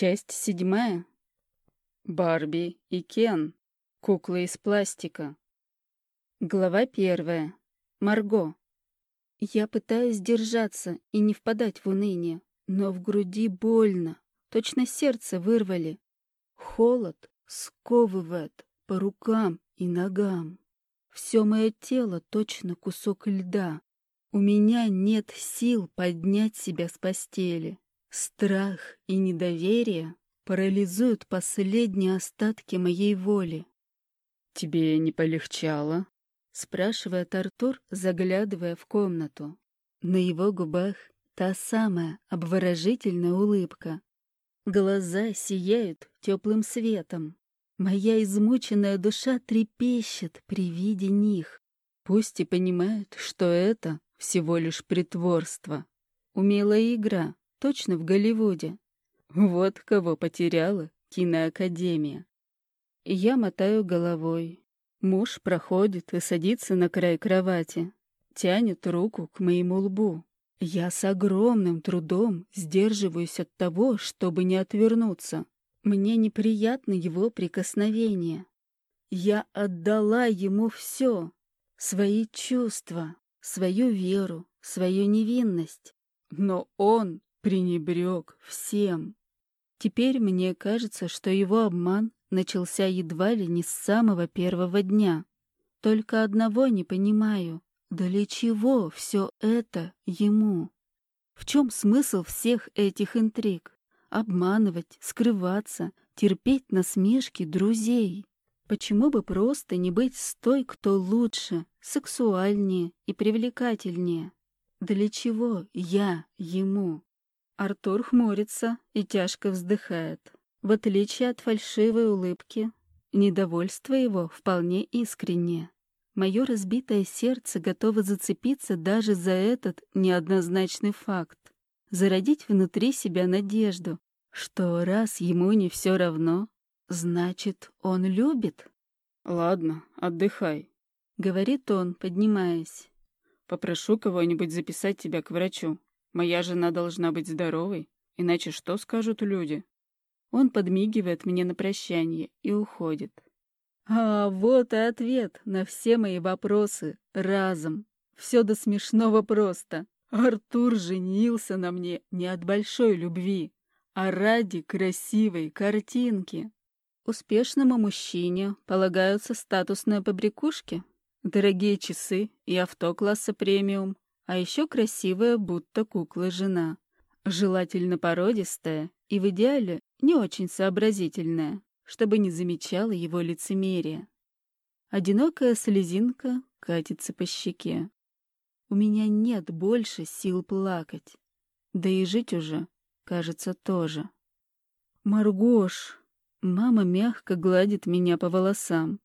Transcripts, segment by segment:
Часть седьмая. Барби и Кен. Куклы из пластика. Глава первая. Марго. Я пытаюсь держаться и не впадать в уныние, но в груди больно. Точно сердце вырвали. Холод сковывает по рукам и ногам. Все мое тело точно кусок льда. У меня нет сил поднять себя с постели. Страх и недоверие парализуют последние остатки моей воли. «Тебе не полегчало?» — спрашивает Артур, заглядывая в комнату. На его губах та самая обворожительная улыбка. Глаза сияют теплым светом. Моя измученная душа трепещет при виде них. Пусть и понимают, что это всего лишь притворство. Умелая игра, Точно в Голливуде. Вот кого потеряла киноакадемия. Я мотаю головой. Муж проходит и садится на край кровати. Тянет руку к моему лбу. Я с огромным трудом сдерживаюсь от того, чтобы не отвернуться. Мне неприятно его прикосновение. Я отдала ему все. Свои чувства, свою веру, свою невинность. Но он пренебрег всем. Теперь мне кажется, что его обман начался едва ли не с самого первого дня. Только одного не понимаю. Для чего все это ему? В чем смысл всех этих интриг? Обманывать, скрываться, терпеть насмешки друзей? Почему бы просто не быть с той, кто лучше, сексуальнее и привлекательнее? Для чего я ему? Артур хмурится и тяжко вздыхает. В отличие от фальшивой улыбки, недовольство его вполне искреннее. Мое разбитое сердце готово зацепиться даже за этот неоднозначный факт. Зародить внутри себя надежду, что раз ему не все равно, значит, он любит. «Ладно, отдыхай», — говорит он, поднимаясь. «Попрошу кого-нибудь записать тебя к врачу. Моя жена должна быть здоровой, иначе что скажут люди? Он подмигивает мне на прощание и уходит. А вот и ответ на все мои вопросы разом. Все до смешного просто. Артур женился на мне не от большой любви, а ради красивой картинки. Успешному мужчине полагаются статусные побрякушки, дорогие часы и авто класса премиум, а еще красивая, будто кукла жена. Желательно породистая и в идеале не очень сообразительная, чтобы не замечала его лицемерие. Одинокая слезинка катится по щеке. У меня нет больше сил плакать. Да и жить уже, кажется, тоже. «Маргош!» Мама мягко гладит меня по волосам.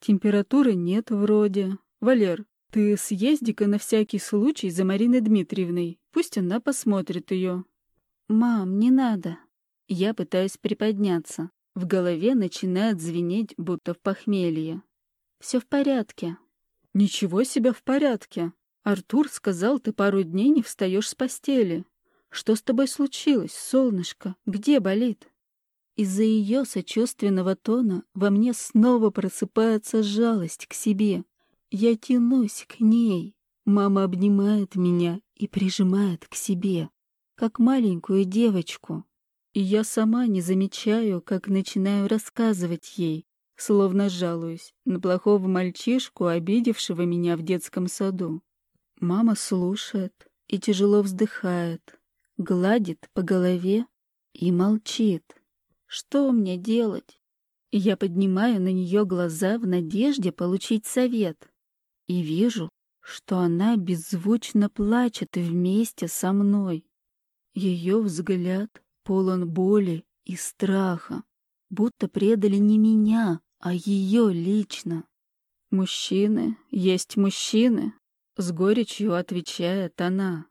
Температуры нет вроде. Валер, ты съезди-ка на всякий случай за Мариной Дмитриевной. Пусть она посмотрит ее. Мам, не надо. Я пытаюсь приподняться. В голове начинает звенеть, будто в похмелье. Все в порядке. Ничего себе в порядке. Артур сказал, ты пару дней не встаешь с постели. Что с тобой случилось, солнышко? Где болит? Из-за ее сочувственного тона во мне снова просыпается жалость к себе, я тянусь к ней. Мама обнимает меня и прижимает к себе, как маленькую девочку. И я сама не замечаю, как начинаю рассказывать ей, словно жалуюсь на плохого мальчишку, обидевшего меня в детском саду. Мама слушает и тяжело вздыхает, гладит по голове и молчит. Что мне делать? Я поднимаю на нее глаза в надежде получить совет и вижу, что она беззвучно плачет вместе со мной. Ее взгляд полон боли и страха, будто предали не меня, а ее лично. «Мужчины есть мужчины», — с горечью отвечает она.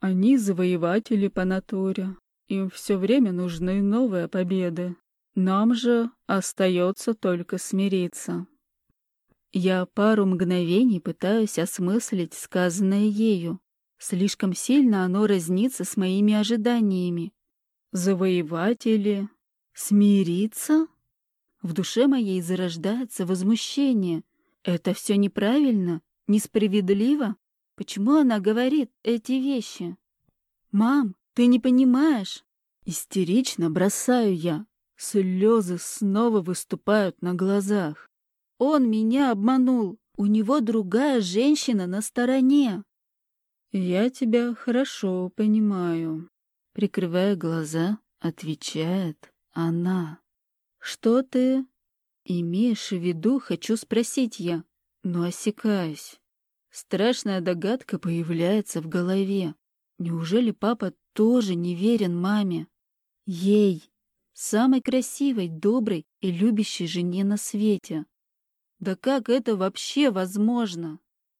«Они завоеватели по натуре, им все время нужны новые победы. Нам же остается только смириться». Я пару мгновений пытаюсь осмыслить сказанное ею. Слишком сильно оно разнится с моими ожиданиями. Завоеватели? Смириться? В душе моей зарождается возмущение. Это все неправильно, несправедливо. Почему она говорит эти вещи? «Мам, ты не понимаешь!» Истерично бросаю я. Слезы снова выступают на глазах. Он меня обманул. У него другая женщина на стороне. Я тебя хорошо понимаю. Прикрывая глаза, отвечает она. Что ты имеешь в виду, хочу спросить я, но осекаюсь. Страшная догадка появляется в голове. Неужели папа тоже не верен маме? Ей, самой красивой, доброй и любящей жене на свете. Да как это вообще возможно?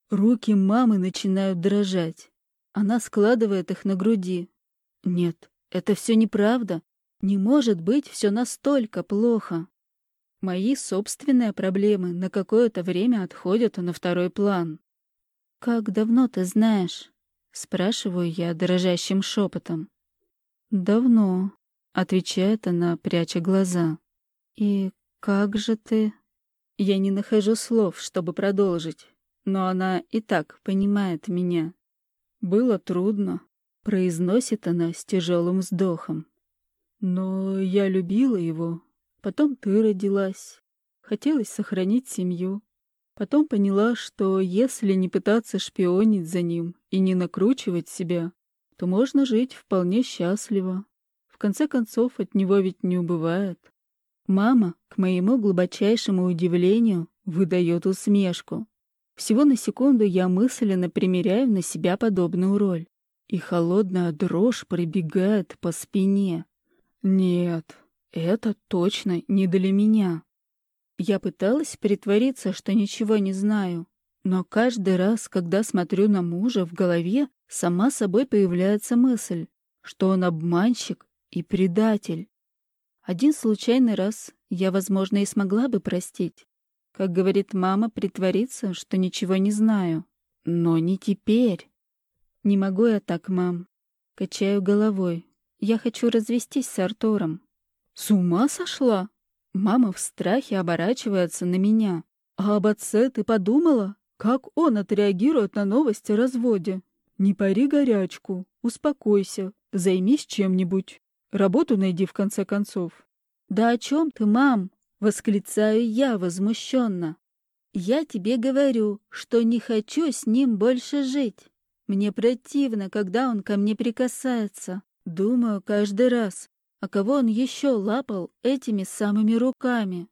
Руки мамы начинают дрожать. Она складывает их на груди. Нет, это все неправда. Не может быть все настолько плохо. Мои собственные проблемы на какое-то время отходят на второй план. «Как давно ты знаешь?» — спрашиваю я дрожащим шепотом. «Давно», — отвечает она, пряча глаза. «И как же ты...» Я не нахожу слов, чтобы продолжить, но она и так понимает меня. «Было трудно», — произносит она с тяжелым вздохом. «Но я любила его. Потом ты родилась. Хотелось сохранить семью. Потом поняла, что если не пытаться шпионить за ним и не накручивать себя, то можно жить вполне счастливо. В конце концов, от него ведь не убывает. Мама, к моему глубочайшему удивлению, выдает усмешку. Всего на секунду я мысленно примеряю на себя подобную роль, и холодная дрожь пробегает по спине. Нет, это точно не для меня. Я пыталась притвориться, что ничего не знаю, но каждый раз, когда смотрю на мужа, в голове сама собой появляется мысль, что он обманщик и предатель. Один случайный раз я, возможно, и смогла бы простить. Как говорит мама, притвориться, что ничего не знаю. Но не теперь. Не могу я так, мам. Качаю головой. Я хочу развестись с Артуром. С ума сошла? Мама в страхе оборачивается на меня. А об отце ты подумала? Как он отреагирует на новости о разводе? Не пари горячку, успокойся, займись чем-нибудь. Работу найди в конце концов. Да о чем ты, мам? Восклицаю я возмущенно. Я тебе говорю, что не хочу с ним больше жить. Мне противно, когда он ко мне прикасается. Думаю каждый раз, а кого он еще лапал этими самыми руками.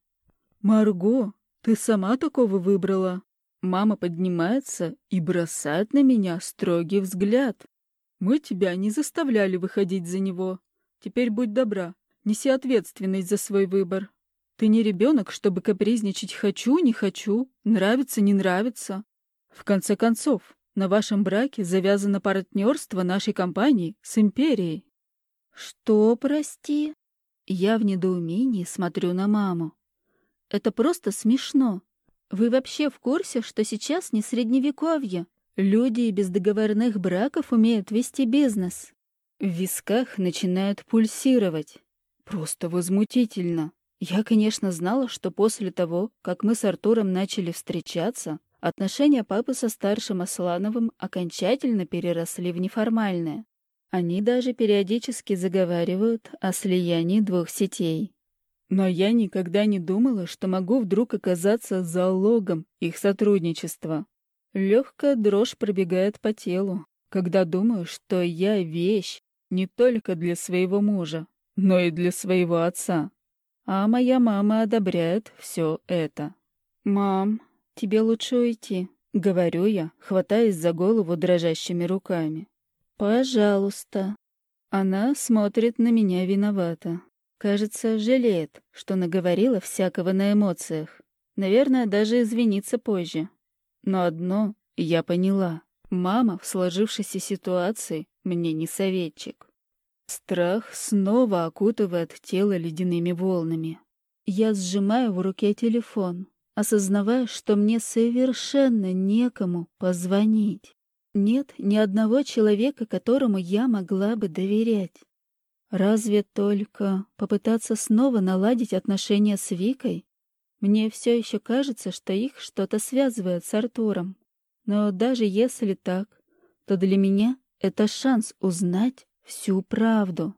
Марго, ты сама такого выбрала? Мама поднимается и бросает на меня строгий взгляд. Мы тебя не заставляли выходить за него. Теперь будь добра, неси ответственность за свой выбор. Ты не ребенок, чтобы капризничать «хочу, не хочу», «нравится, не нравится». В конце концов, на вашем браке завязано партнерство нашей компании с империей. Что, прости? Я в недоумении смотрю на маму. Это просто смешно. Вы вообще в курсе, что сейчас не средневековье? Люди без договорных браков умеют вести бизнес. В висках начинают пульсировать. Просто возмутительно. Я, конечно, знала, что после того, как мы с Артуром начали встречаться, отношения папы со старшим Аслановым окончательно переросли в неформальное. Они даже периодически заговаривают о слиянии двух сетей. Но я никогда не думала, что могу вдруг оказаться залогом их сотрудничества. Легкая дрожь пробегает по телу, когда думаю, что я вещь, не только для своего мужа, но и для своего отца. А моя мама одобряет все это. «Мам, тебе лучше уйти», — говорю я, хватаясь за голову дрожащими руками. «Пожалуйста». Она смотрит на меня виновато. Кажется, жалеет, что наговорила всякого на эмоциях. Наверное, даже извиниться позже. Но одно я поняла. Мама в сложившейся ситуации мне не советчик. Страх снова окутывает тело ледяными волнами. Я сжимаю в руке телефон, осознавая, что мне совершенно некому позвонить. Нет ни одного человека, которому я могла бы доверять. Разве только попытаться снова наладить отношения с Викой? Мне все еще кажется, что их что-то связывает с Артуром. Но даже если так, то для меня это шанс узнать всю правду.